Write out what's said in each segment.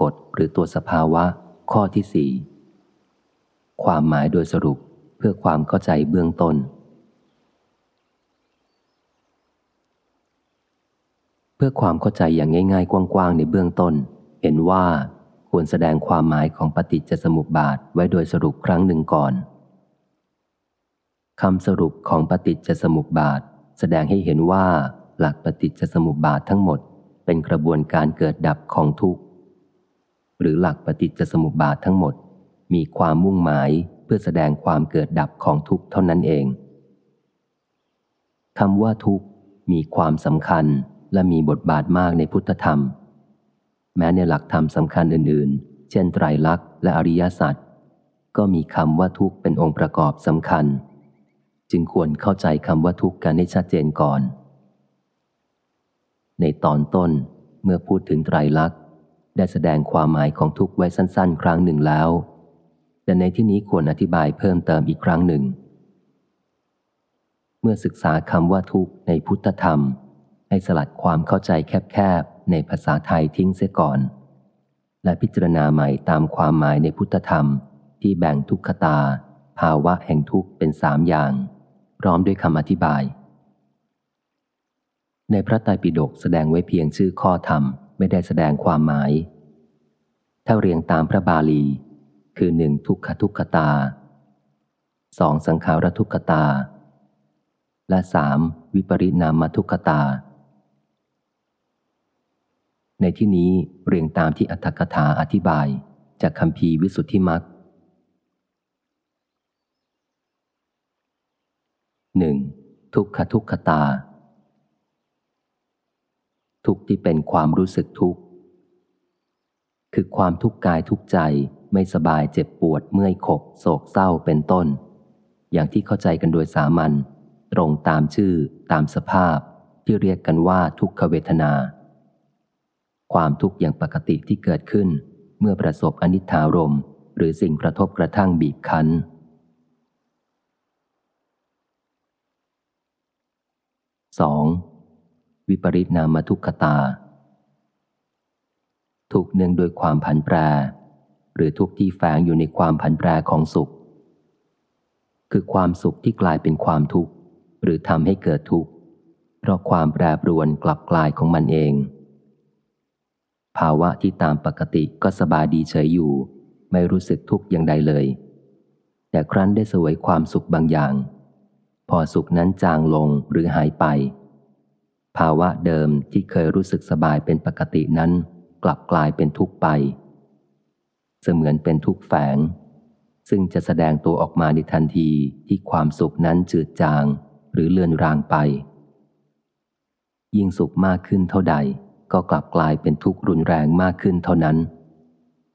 กฎหรือตัวสภาวะ ข้อที่สี่ความหมายโดยสรุปเพื่อความเข้าใจเบื้องต้น เพื่อความเข้าใจอย่างง่ายๆ กว้างๆ ในเบื้องต้น เห็นว่าควรแสดงความหมายของปฏิจจสมุปบาทไว้โดยสรุปครั้งหนึ่งก่อนคำสรุปของปฏิจจสมุปบาท แสดงให้เห็นว่าหลักปฏิจจสมุปบาททั้งหมด เป็นกระบวนการเกิดดับของทุกข์ หรือหลักปฏิจจสมุปบาททั้งหมด มีความมุ่งหมายเพื่อแสดงความเกิดดับของทุกข์เท่านั้นเองคำว่าทุกข์มีความสำคัญและมีบทบาทมากในพุทธธรรม แม้ในหลักธรรมสำคัญอื่น ๆ เช่นไตรลักษณ์และอริยสัจก็มีคำว่าทุกข์เป็นองค์ประกอบสำคัญ จึงควรเข้าใจคำว่าทุกข์กันให้ชัดเจนก่อน ในตอนต้นเมื่อพูดถึงไตรลักษณ์ ได้แสดงความหมายของทุกไว้สั้น ๆ ครั้งหนึ่งแล้ว แต่ในที่นี้ควรอธิบายเพิ่มเติมอีกครั้งหนึ่ง เมื่อศึกษาคำว่าทุกในพุทธธรรม ให้สลัดความเข้าใจแคบๆ ในภาษาไทยทิ้งเสียก่อน และพิจารณาใหม่ตามความหมายในพุทธธรรม ที่แบ่งทุกขตา ภาวะแห่งทุกเป็นสามอย่าง พร้อมด้วยคำอธิบาย ในพระไตรปิฎกแสดงไว้เพียงชื่อข้อธรรม ไม่ได้แสดงความหมาย ถ้าเรียงตามพระบาลี คือหนึ่งทุกขทุกขตาสองสังขารทุกขตา และสามวิปริณามทุกขตา ในที่นี้เรียงตามที่อัตถกถาอธิบายจากคำพีวิสุทธิมักหนึ่งทุกขทุกขตา ทุกที่เป็นความรู้สึกทุกข์ คือความทุกข์กายทุกใจไม่สบายเจ็บปวดเมื่อยขบโศกเศร้าเป็นต้น อย่างที่เข้าใจกันโดยสามัญตรงตามชื่อตามสภาพที่เรียกกันว่าทุกขเวทนา ความทุกข์อย่างปกติที่เกิดขึ้น เมื่อประสบอนิจฐารมหรือสิ่งกระทบกระทั่งบีบคั้น 2. วิปริตนามทุกขตา ทุกเนื่องโดยความผันแปร หรือทุกที่แฝงอยู่ในความผันแปรของสุข คือความสุขที่กลายเป็นความทุกข์ หรือทำให้เกิดทุกข์ เพราะความแปรปรวนกลับกลายของมันเอง ภาวะที่ตามปกติก็สบายดีเฉยอยู่ ไม่รู้สึกทุกข์อย่างใดเลย แต่ครั้นได้สวยความสุขบางอย่าง พอสุขนั้นจางลงหรือหายไป ภาวะเดิมที่เคยรู้สึกสบายเป็นปกตินั้น กลับกลายเป็นทุกข์ไป เสมือนเป็นทุกข์แฝง ซึ่งจะแสดงตัวออกมาในทันทีที่ความสุขนั้นจืดจางหรือเลือนรางไป ยิ่งสุขมากขึ้นเท่าใด ก็กลับกลายเป็นทุกข์รุนแรงมากขึ้นเท่านั้น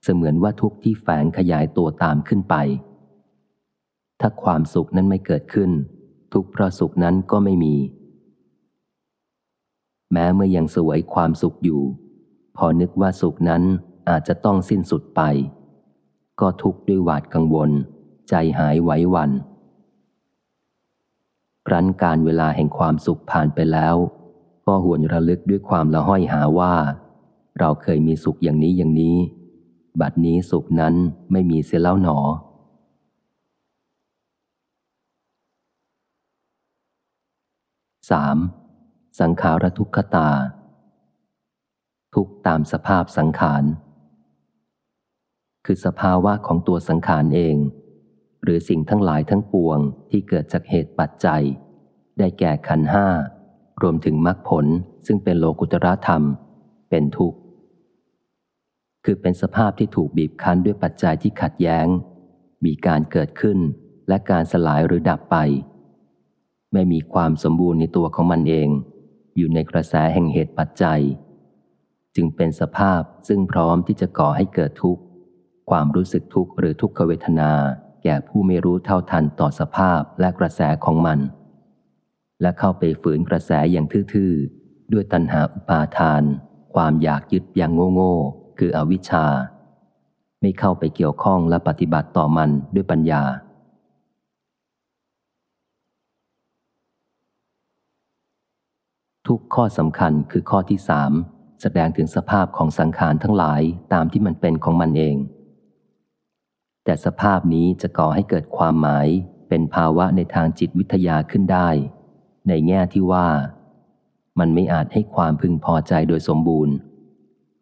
เสมือนว่าทุกข์ที่แฝงขยายตัวตามขึ้นไป ถ้าความสุขนั้นไม่เกิดขึ้น ทุกข์เพราะสุขนั้นก็ไม่มี แม้เมื่อยังสวยความสุขอยู่ พอนึกว่าสุขนั้นอาจจะต้องสิ้นสุดไป ก็ทุกข์ด้วยหวาดกังวล ใจหายไหววันครั้นการเวลาแห่งความสุขผ่านไปแล้ว ก็หวนระลึกด้วยความละห้อยหาว่า เราเคยมีสุขอย่างนี้อย่างนี้ บัดนี้สุขนั้นไม่มีเสียแล้วหนอ 3. สังขารทุกขตา ทุกตามสภาพสังขาร คือสภาวะของตัวสังขารเอง หรือสิ่งทั้งหลายทั้งปวงที่เกิดจากเหตุปัจจัย ได้แก่ขันห้ารวมถึงมรรคผลซึ่งเป็นโลกุตระธรรม เป็นทุกข์ คือเป็นสภาพที่ถูกบีบคั้นด้วยปัจจัยที่ขัดแย้ง มีการเกิดขึ้นและการสลายหรือดับไป ไม่มีความสมบูรณ์ในตัวของมันเอง อยู่ในกระแสแห่งเหตุปัจจัย จึงเป็นสภาพซึ่งพร้อมที่จะก่อให้เกิดทุกข์ ความรู้สึกทุกข์หรือทุกขเวทนา แก่ผู้ไม่รู้เท่าทันต่อสภาพและกระแสของมัน และเข้าไปฝืนกระแสอย่างทื่อๆ ด้วยตัณหาอุปาทาน ความอยากยึดอย่างโง่ๆคืออวิชชา ไม่เข้าไปเกี่ยวข้องและปฏิบัติต่อมันด้วยปัญญา ทุกข้อสำคัญคือข้อที่สามแสดงถึงสภาพของสังขารทั้งหลายตามที่มันเป็นของมันเอง แต่สภาพนี้จะก่อให้เกิดความหมายเป็นภาวะในทางจิตวิทยาขึ้นได้ ในแง่ที่ว่า มันไม่อาจให้ความพึงพอใจโดยสมบูรณ์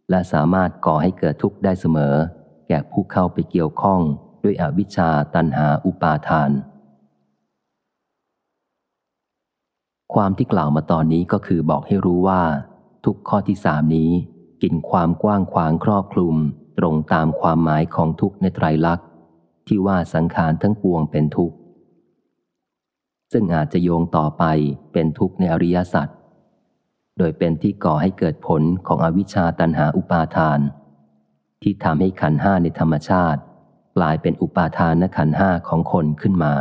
และสามารถก่อให้เกิดทุกข์ได้เสมอ แก่ผู้เข้าไปเกี่ยวข้องด้วยอวิชชาตันหาอุปาทาน ความที่กล่าวมาตอนนี้ก็คือบอกให้รู้ว่า ทุกข้อที่สามนี้ กินความกว้างขวางครอบคลุม ตรงตามความหมายของทุกในไตรลักษณ์ ที่ว่าสังขารทั้งปวงเป็นทุกข์ ซึ่งอาจจะโยงต่อไปเป็นทุกข์ในอริยสัจโดยเป็นที่ก่อให้เกิดผลของอวิชชาตันหาอุปาทาน ที่ทำให้ขันห้าในธรรมชาติ กลายเป็นอุปาทานขันห้าของคนขึ้นมา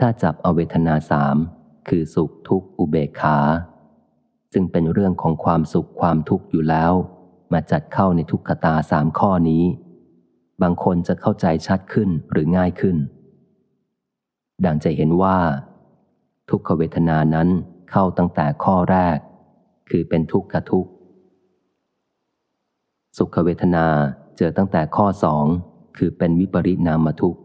ถ้าจับเอาเวทนาสามคือสุขทุกข์อุเบกขา ซึ่งเป็นเรื่องของความสุขความทุกข์อยู่แล้ว มาจัดเข้าในทุกขตาสามข้อนี้ บางคนจะเข้าใจชัดขึ้นหรือง่ายขึ้น ดังจะเห็นว่า ทุกขเวทนานั้นเข้าตั้งแต่ข้อแรก คือเป็นทุกขทุกข์สุขเวทนาเจอตั้งแต่ข้อสองคือเป็นวิปริณามทุกข์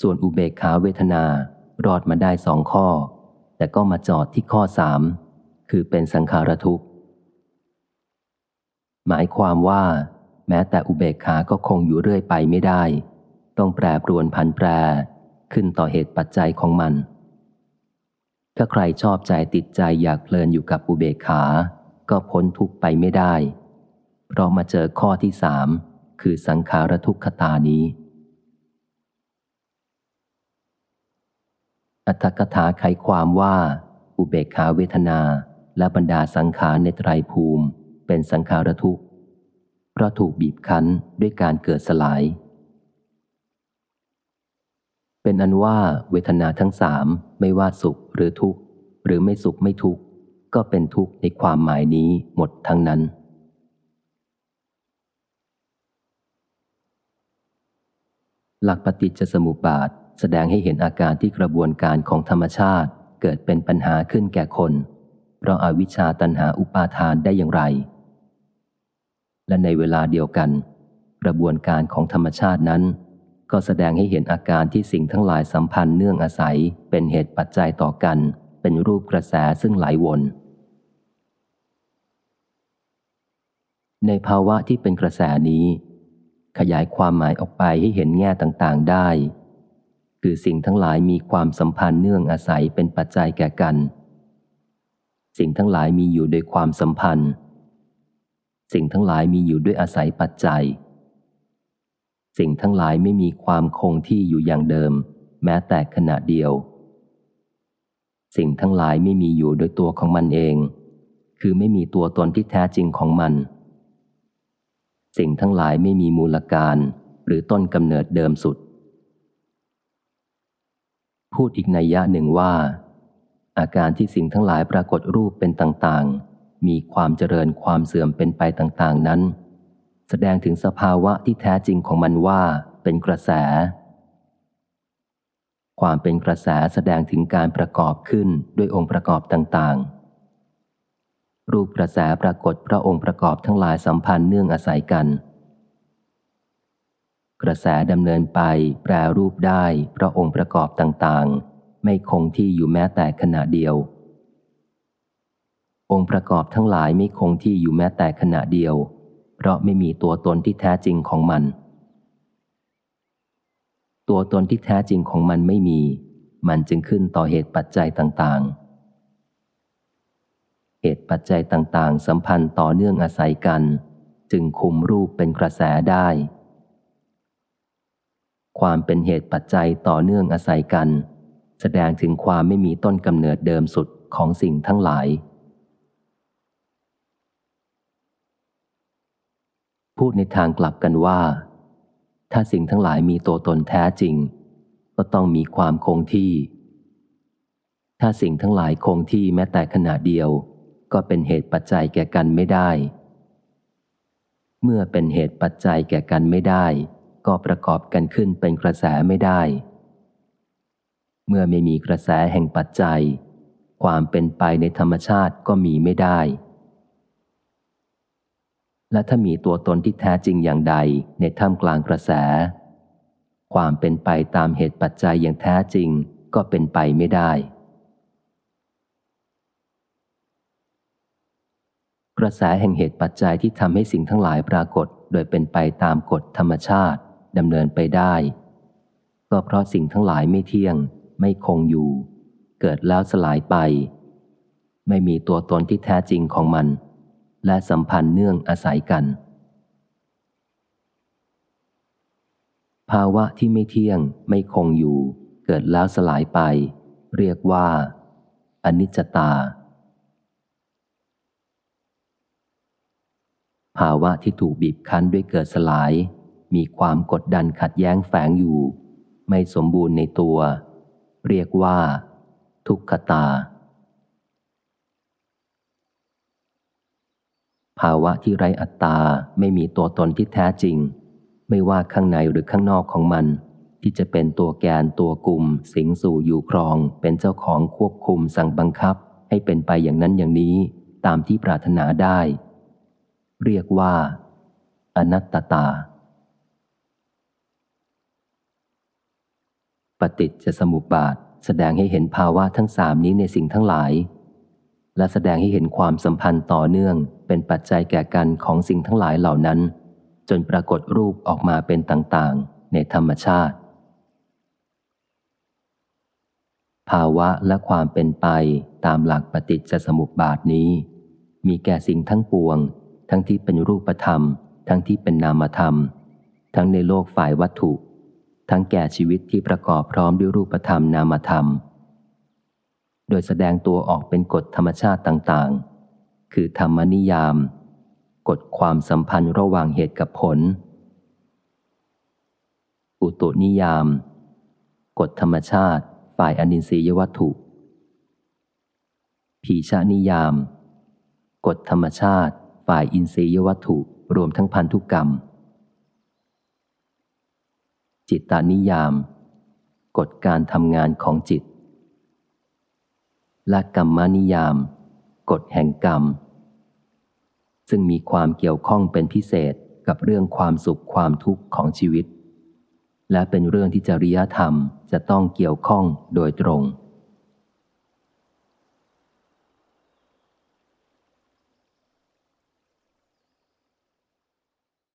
ส่วนอุเบกขาเวทนารอดมาได้สองข้อ แต่ก็มาจอดที่ข้อสามคือเป็นสังขารทุกข์ หมายความว่า แม้แต่อุเบกขาก็คงอยู่เรื่อยไปไม่ได้ ต้องแปรปรวนพันแปรขึ้นต่อเหตุปัจจัยของมัน ถ้าใครชอบใจติดใจอยากเพลินอยู่กับอุเบกขา ก็พ้นทุกไปไม่ได้ เพราะมาเจอข้อที่สามคือสังขารทุกขตานี้ อัตถกถาไขความว่า อุเบกขาเวทนาและบรรดาสังขารในไตรภูมิ เป็นสังขารทุกข์เพราะถูกบีบคั้นด้วยการเกิดสลาย เป็นอันว่าเวทนาทั้งสามไม่ว่าสุขหรือทุกข์ หรือไม่สุขไม่ทุกข์ ก็เป็นทุกข์ในความหมายนี้หมดทั้งนั้นหลักปฏิจจสมุปบาท แสดงให้เห็นอาการที่กระบวนการของธรรมชาติเกิดเป็นปัญหาขึ้นแก่คน เพราะอาวิชชาตันหาอุปาทานได้อย่างไร และในเวลาเดียวกัน กระบวนการของธรรมชาตินั้น ก็แสดงให้เห็นอาการที่สิ่งทั้งหลายสัมพันธ์เนื่องอาศัย เป็นเหตุปัจจัยต่อกัน เป็นรูปกระแสซึ่งไหลวน ในภาวะที่เป็นกระแสนี้ ขยายความหมายออกไปให้เห็นแง่ต่างๆได้ คือสิ่งทั้งหลายมีความสัมพันธ์เนื่องอาศัยเป็นปัจจัยแก่กัน สิ่งทั้งหลายมีอยู่โดยความสัมพันธ์ สิ่งทั้งหลายมีอยู่ด้วยอาศัยปัจจัย สิ่งทั้งหลายไม่มีความคงที่อยู่อย่างเดิม แม้แต่ขณะเดียว สิ่งทั้งหลายไม่มีอยู่โดยตัวของมันเอง คือไม่มีตัวตนที่แท้จริงของมัน สิ่งทั้งหลายไม่มีมูลการหรือต้นกำเนิดเดิมสุด พูดอีกในยะหนึ่งว่า อาการที่สิ่งทั้งหลายปรากฏรูปเป็นต่างๆ มีความเจริญความเสื่อมเป็นไปต่างๆนั้น แสดงถึงสภาวะที่แท้จริงของมันว่าเป็นกระแส ความเป็นกระแสแสดงถึงการประกอบขึ้นด้วยองค์ประกอบต่างๆ รูปกระแสปรากฏพระองค์ประกอบทั้งหลายสัมพันธ์เนื่องอาศัยกัน กระแสดำเนินไปแปรรูปได้เพราะองค์ประกอบต่างๆ ไม่คงที่อยู่แม้แต่ขณะเดียว องค์ประกอบทั้งหลายไม่คงที่อยู่แม้แต่ขณะเดียว เพราะไม่มีตัวตนที่แท้จริงของมัน ตัวตนที่แท้จริงของมันไม่มี มันจึงขึ้นต่อเหตุปัจจัยต่างๆ เหตุปัจจัยต่างๆ สัมพันธ์ต่อเนื่องอาศัยกัน จึงคุมรูปเป็นกระแสได้ ความเป็นเหตุปัจจัยต่อเนื่องอาศัยกัน แสดงถึงความไม่มีต้นกำเนิดเดิมสุดของสิ่งทั้งหลาย พูดในทางกลับกันว่า ถ้าสิ่งทั้งหลายมีตัวตนแท้จริง ก็ต้องมีความคงที่ ถ้าสิ่งทั้งหลายคงที่แม้แต่ขณะเดียว ก็เป็นเหตุปัจจัยแก่กันไม่ได้ เมื่อเป็นเหตุปัจจัยแก่กันไม่ได้ ก็ประกอบกันขึ้นเป็นกระแสไม่ได้ เมื่อไม่มีกระแสแห่งปัจจัย ความเป็นไปในธรรมชาติก็มีไม่ได้ และถ้ามีตัวตนที่แท้จริงอย่างใดในท่ามกลางกระแส ความเป็นไปตามเหตุปัจจัยอย่างแท้จริงก็เป็นไปไม่ได้ กระแสแห่งเหตุปัจจัยที่ทำให้สิ่งทั้งหลายปรากฏโดยเป็นไปตามกฎธรรมชาติ ดำเนินไปได้ ก็เพราะสิ่งทั้งหลายไม่เที่ยง ไม่คงอยู่ เกิดแล้วสลายไป ไม่มีตัวตนที่แท้จริงของมัน และสัมพันธ์เนื่องอาศัยกัน ภาวะที่ไม่เที่ยง ไม่คงอยู่ เกิดแล้วสลายไป เรียกว่าอนิจจตา ภาวะที่ถูกบีบคั้นด้วยเกิดสลาย มีความกดดันขัดแย้งแฝงอยู่ ไม่สมบูรณ์ในตัว เรียกว่า ทุกขตา ภาวะที่ไร้อัตตาไม่มีตัวตนที่แท้จริง ไม่ว่าข้างในหรือข้างนอกของมัน ที่จะเป็นตัวแกนตัวกลุ่ม สิงสู่อยู่ครอง เป็นเจ้าของควบคุมสั่งบังคับ ให้เป็นไปอย่างนั้นอย่างนี้ตามที่ปรารถนาได้ เรียกว่า อนัตตตา ปฏิจจสมุปบาท แสดงให้เห็นภาวะทั้งสามนี้ในสิ่งทั้งหลาย และแสดงให้เห็นความสัมพันธ์ต่อเนื่อง เป็นปัจจัยแก่กันของสิ่งทั้งหลายเหล่านั้น จนปรากฏรูปออกมาเป็นต่างๆ ในธรรมชาติ ภาวะและความเป็นไปตามหลักปฏิจจสมุปบาทนี้ มีแก่สิ่งทั้งปวง ทั้งที่เป็นรูปธรรม ทั้งที่เป็นนามธรรม ทั้งในโลกฝ่ายวัตถุ ทั้งแก่ชีวิตที่ประกอบพร้อมด้วยรูปธรรมนามธรรม โดยแสดงตัวออกเป็นกฎธรรมชาติต่างๆ คือธรรมนิยาม กฎความสัมพันธ์ระหว่างเหตุกับผล อุตุนิยาม กฎธรรมชาติฝ่ายอนินทรียวัตถุ ผีชานิยาม กฎธรรมชาติฝ่ายอินทรียวัตถุรวมทั้งพันธุกรรม จิตตานิยาม กฎการทำงานของจิต และกรรมานิยาม กฎแห่งกรรม ซึ่งมีความเกี่ยวข้องเป็นพิเศษกับเรื่องความสุขความทุกข์ของชีวิต และเป็นเรื่องที่จริยธรรมจะต้องเกี่ยวข้องโดยตรง